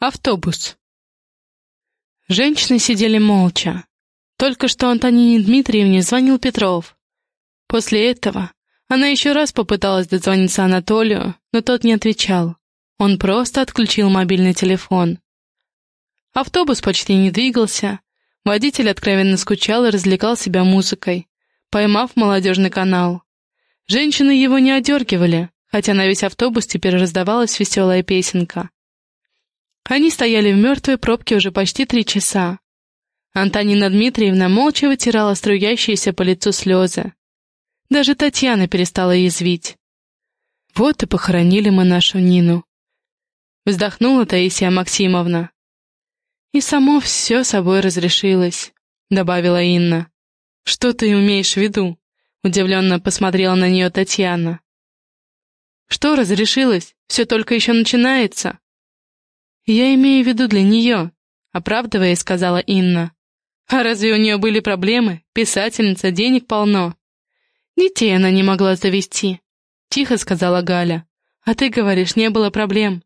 Автобус. Женщины сидели молча. Только что Антонине Дмитриевне звонил Петров. После этого она еще раз попыталась дозвониться Анатолию, но тот не отвечал. Он просто отключил мобильный телефон. Автобус почти не двигался. Водитель откровенно скучал и развлекал себя музыкой, поймав молодежный канал. Женщины его не одергивали, хотя на весь автобус теперь раздавалась веселая песенка. Они стояли в мертвой пробке уже почти три часа. Антонина Дмитриевна молча вытирала струящиеся по лицу слезы. Даже Татьяна перестала язвить. «Вот и похоронили мы нашу Нину», — вздохнула Таисия Максимовна. «И само все собой разрешилось», — добавила Инна. «Что ты умеешь в виду?» — удивленно посмотрела на нее Татьяна. «Что разрешилось? Все только еще начинается», «Я имею в виду для нее», — оправдывая, сказала Инна. «А разве у нее были проблемы? Писательница, денег полно». «Детей она не могла завести», — тихо сказала Галя. «А ты говоришь, не было проблем».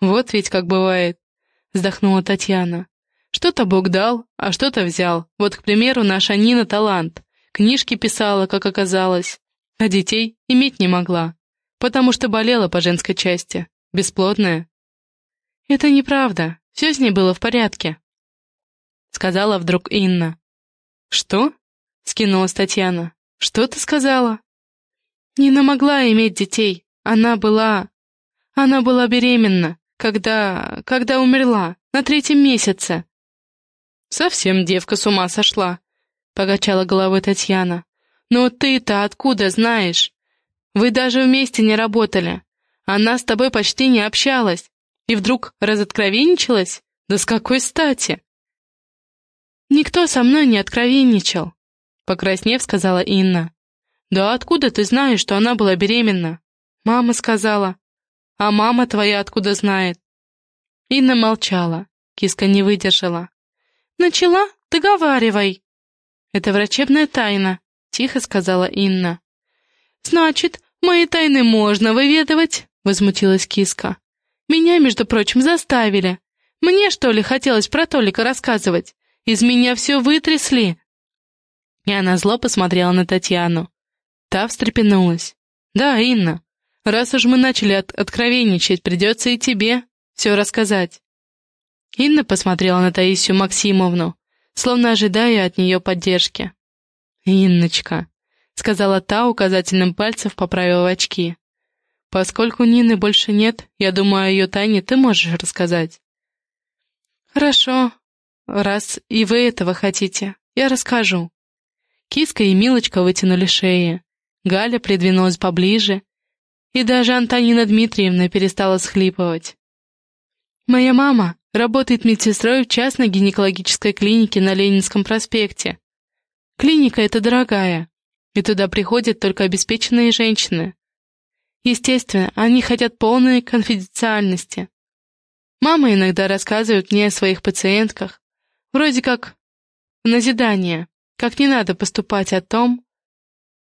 «Вот ведь как бывает», — вздохнула Татьяна. «Что-то Бог дал, а что-то взял. Вот, к примеру, наша Нина талант. Книжки писала, как оказалось, а детей иметь не могла, потому что болела по женской части, бесплодная. «Это неправда. Все с ней было в порядке», — сказала вдруг Инна. «Что?» — скинулась Татьяна. «Что ты сказала?» «Нина могла иметь детей. Она была... Она была беременна, когда... когда умерла, на третьем месяце». «Совсем девка с ума сошла», — покачала головой Татьяна. «Но ты-то откуда знаешь? Вы даже вместе не работали. Она с тобой почти не общалась. И вдруг разоткровенничалась? Да с какой стати? «Никто со мной не откровенничал», — покраснев, сказала Инна. «Да откуда ты знаешь, что она была беременна?» «Мама сказала». «А мама твоя откуда знает?» Инна молчала. Киска не выдержала. «Начала? Договаривай!» «Это врачебная тайна», — тихо сказала Инна. «Значит, мои тайны можно выведывать?» — возмутилась киска. Меня, между прочим, заставили. Мне, что ли, хотелось про Толика рассказывать? Из меня все вытрясли!» И она зло посмотрела на Татьяну. Та встрепенулась. «Да, Инна, раз уж мы начали от откровенничать, придется и тебе все рассказать». Инна посмотрела на Таисию Максимовну, словно ожидая от нее поддержки. «Инночка», — сказала та указательным пальцем, поправив очки. Поскольку Нины больше нет, я думаю, о ее тайне ты можешь рассказать. Хорошо, раз и вы этого хотите, я расскажу. Киска и Милочка вытянули шеи. Галя придвинулась поближе, и даже Антонина Дмитриевна перестала схлипывать. «Моя мама работает медсестрой в частной гинекологической клинике на Ленинском проспекте. Клиника эта дорогая, и туда приходят только обеспеченные женщины. Естественно, они хотят полной конфиденциальности. Мама иногда рассказывает мне о своих пациентках, вроде как назидание, как не надо поступать о том,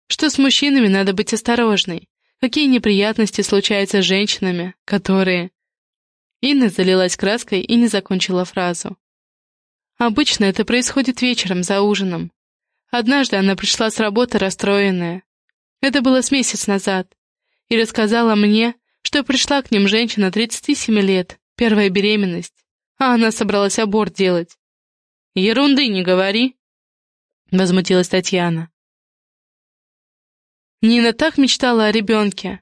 что с мужчинами надо быть осторожной, какие неприятности случаются с женщинами, которые... Инна залилась краской и не закончила фразу. Обычно это происходит вечером за ужином. Однажды она пришла с работы расстроенная. Это было с месяц назад и рассказала мне, что пришла к ним женщина 37 лет, первая беременность, а она собралась аборт делать. «Ерунды не говори!» — возмутилась Татьяна. Нина так мечтала о ребенке.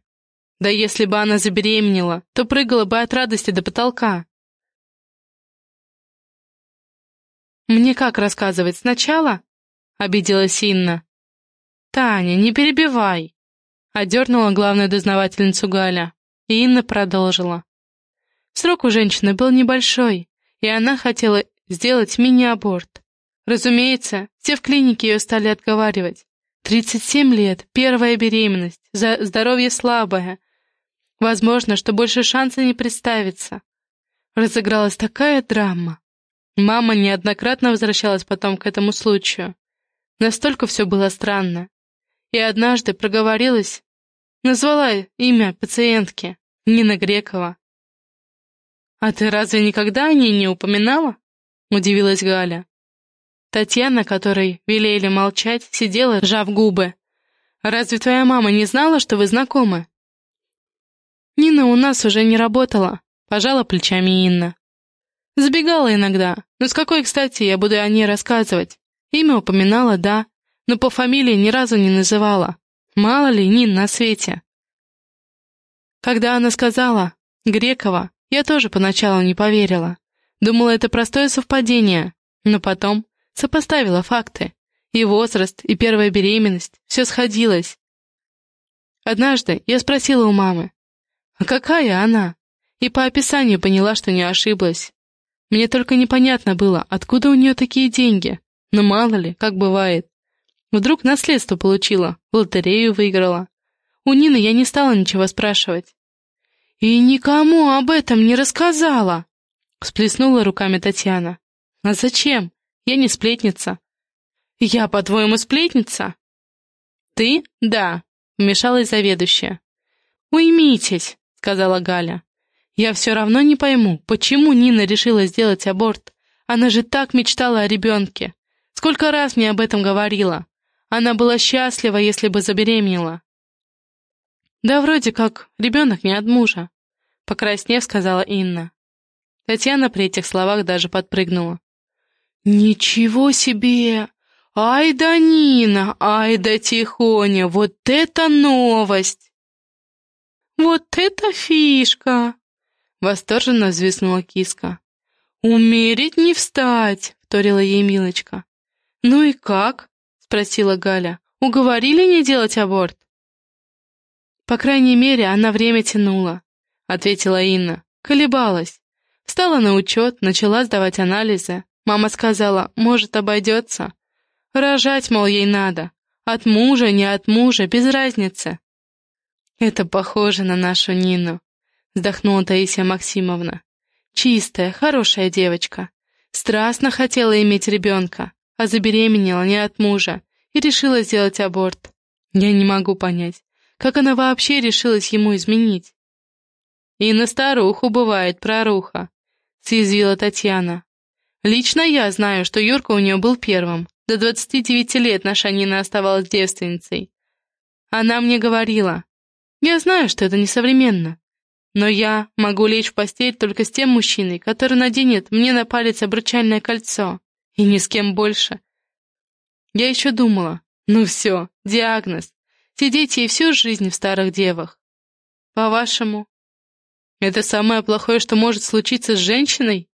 Да если бы она забеременела, то прыгала бы от радости до потолка. «Мне как рассказывать сначала?» — обиделась Инна. «Таня, не перебивай!» Одернула главную дознавательницу Галя, и Инна продолжила. Срок у женщины был небольшой, и она хотела сделать мини-аборт. Разумеется, все в клинике ее стали отговаривать. 37 лет, первая беременность, за здоровье слабое. Возможно, что больше шанса не представится. Разыгралась такая драма. Мама неоднократно возвращалась потом к этому случаю. Настолько все было странно и однажды проговорилась, назвала имя пациентки, Нина Грекова. «А ты разве никогда о ней не упоминала?» — удивилась Галя. Татьяна, которой велели молчать, сидела, сжав губы. «Разве твоя мама не знала, что вы знакомы?» «Нина у нас уже не работала», — пожала плечами Инна. «Забегала иногда, но с какой, кстати, я буду о ней рассказывать? Имя упоминала, да, но по фамилии ни разу не называла. Мало ли Нин на свете». Когда она сказала «Грекова», я тоже поначалу не поверила. Думала, это простое совпадение, но потом сопоставила факты. И возраст, и первая беременность, все сходилось. Однажды я спросила у мамы, а какая она? И по описанию поняла, что не ошиблась. Мне только непонятно было, откуда у нее такие деньги. Но мало ли, как бывает. Вдруг наследство получила, лотерею выиграла. У Нины я не стала ничего спрашивать. «И никому об этом не рассказала!» — всплеснула руками Татьяна. «А зачем? Я не сплетница». «Я, по-твоему, сплетница?» «Ты? Да», — вмешалась заведующая. «Уймитесь», — сказала Галя. «Я все равно не пойму, почему Нина решила сделать аборт. Она же так мечтала о ребенке. Сколько раз мне об этом говорила. Она была счастлива, если бы забеременела. «Да вроде как, ребенок не от мужа», — покраснев, сказала Инна. Татьяна при этих словах даже подпрыгнула. «Ничего себе! Ай да Нина, ай да Тихоня, вот это новость!» «Вот это фишка!» — восторженно взвиснула киска. «Умереть не встать!» — вторила ей Милочка. «Ну и как?» — спросила Галя. «Уговорили не делать аборт?» «По крайней мере, она время тянула», — ответила Инна. Колебалась. Встала на учет, начала сдавать анализы. Мама сказала, может, обойдется. Рожать, мол, ей надо. От мужа, не от мужа, без разницы. «Это похоже на нашу Нину», — вздохнула Таисия Максимовна. «Чистая, хорошая девочка. Страстно хотела иметь ребенка, а забеременела не от мужа и решила сделать аборт. Я не могу понять, как она вообще решилась ему изменить? «И на старуху бывает проруха», — съязвила Татьяна. «Лично я знаю, что Юрка у нее был первым. До двадцати девяти лет наша Нина оставалась девственницей. Она мне говорила, я знаю, что это несовременно, но я могу лечь в постель только с тем мужчиной, который наденет мне на палец обручальное кольцо, и ни с кем больше. Я еще думала, ну все, диагноз, Сидеть ей всю жизнь в старых девах. По-вашему, это самое плохое, что может случиться с женщиной?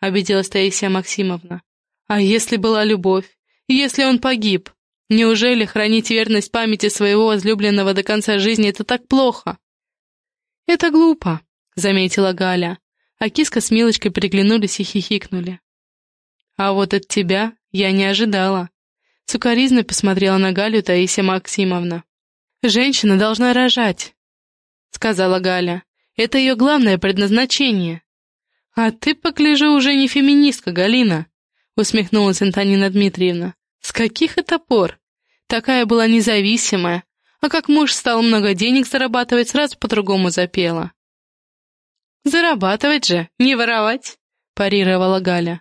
Обиделась Таисия Максимовна. А если была любовь? Если он погиб? Неужели хранить верность памяти своего возлюбленного до конца жизни это так плохо? Это глупо, заметила Галя, а киска с Милочкой приглянулись и хихикнули. А вот от тебя я не ожидала. Сукаризно посмотрела на Галю Таисия Максимовна. «Женщина должна рожать», — сказала Галя. «Это ее главное предназначение». «А ты, погляжу, уже не феминистка, Галина», — усмехнулась Антонина Дмитриевна. «С каких это пор? Такая была независимая, а как муж стал много денег зарабатывать, сразу по-другому запела». «Зарабатывать же, не воровать», — парировала Галя.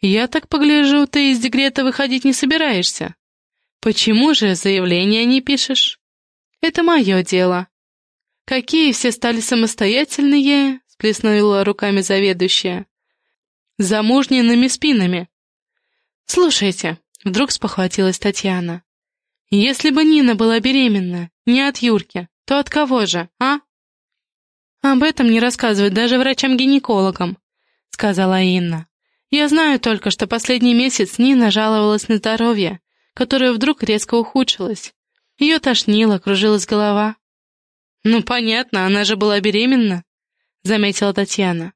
«Я так погляжу, ты из декрета выходить не собираешься. Почему же заявление не пишешь?» Это мое дело. Какие все стали самостоятельные, сплеснула руками заведующая. Замужненными спинами. Слушайте, вдруг спохватилась Татьяна. Если бы Нина была беременна, не от Юрки, то от кого же, а? Об этом не рассказывают даже врачам-гинекологам, сказала Инна. Я знаю только, что последний месяц Нина жаловалась на здоровье, которое вдруг резко ухудшилось. Ее тошнило, кружилась голова. «Ну, понятно, она же была беременна», — заметила Татьяна.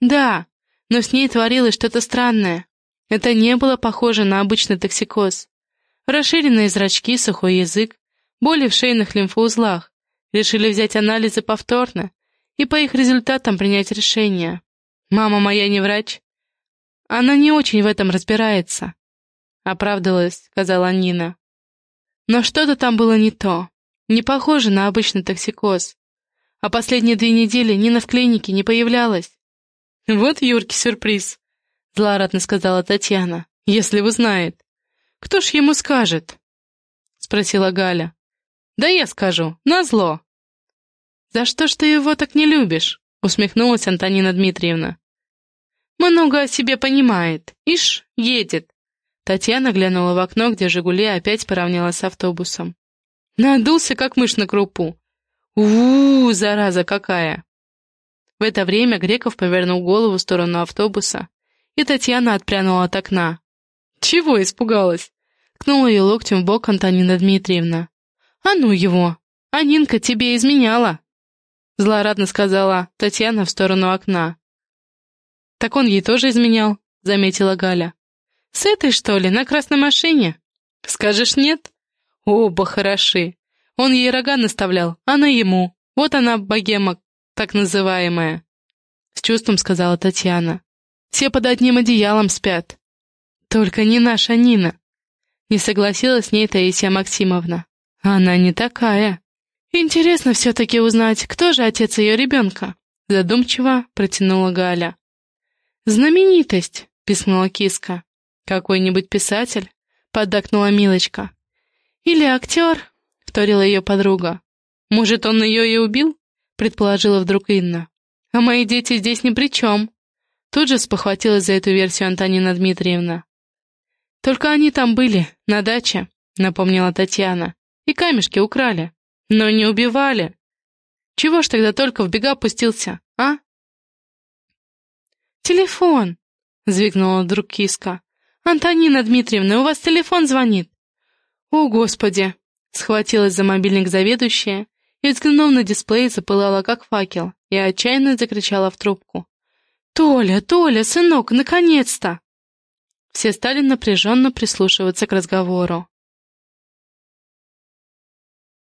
«Да, но с ней творилось что-то странное. Это не было похоже на обычный токсикоз. Расширенные зрачки, сухой язык, боли в шейных лимфоузлах. Решили взять анализы повторно и по их результатам принять решение. Мама моя не врач. Она не очень в этом разбирается», — оправдывалась, сказала Нина. Но что-то там было не то, не похоже на обычный токсикоз. А последние две недели Нина в клинике не появлялась. «Вот Юрке сюрприз», — злорадно сказала Татьяна, — «если узнает». «Кто ж ему скажет?» — спросила Галя. «Да я скажу, назло». «За что ж ты его так не любишь?» — усмехнулась Антонина Дмитриевна. «Много о себе понимает. Ишь, едет». Татьяна глянула в окно, где «Жигули» опять поравнялась с автобусом. Надулся, как мышь на крупу. у у, зараза какая! В это время Греков повернул голову в сторону автобуса, и Татьяна отпрянула от окна. «Чего испугалась?» — ткнула ее локтем в бок Антонина Дмитриевна. «А ну его! А Нинка тебе изменяла!» Злорадно сказала Татьяна в сторону окна. «Так он ей тоже изменял», — заметила Галя. «С этой, что ли, на красной машине?» «Скажешь нет?» «Оба хороши. Он ей рога наставлял, она ему. Вот она, богема, так называемая», — с чувством сказала Татьяна. «Все под одним одеялом спят». «Только не наша Нина», — не согласилась с ней Таисия Максимовна. «Она не такая». «Интересно все-таки узнать, кто же отец ее ребенка?» Задумчиво протянула Галя. «Знаменитость!» — писнула киска. «Какой-нибудь писатель?» — поддакнула Милочка. «Или актер?» — вторила ее подруга. «Может, он ее и убил?» — предположила вдруг Инна. «А мои дети здесь ни при чем!» Тут же спохватилась за эту версию Антонина Дмитриевна. «Только они там были, на даче», — напомнила Татьяна. «И камешки украли. Но не убивали. Чего ж тогда только в бега пустился, а?» «Телефон!» — звигнула вдруг киска. «Антонина Дмитриевна, у вас телефон звонит!» «О, Господи!» — схватилась за мобильник заведующая и, взглянув на дисплей, запылала как факел и отчаянно закричала в трубку. «Толя, Толя, сынок, наконец-то!» Все стали напряженно прислушиваться к разговору.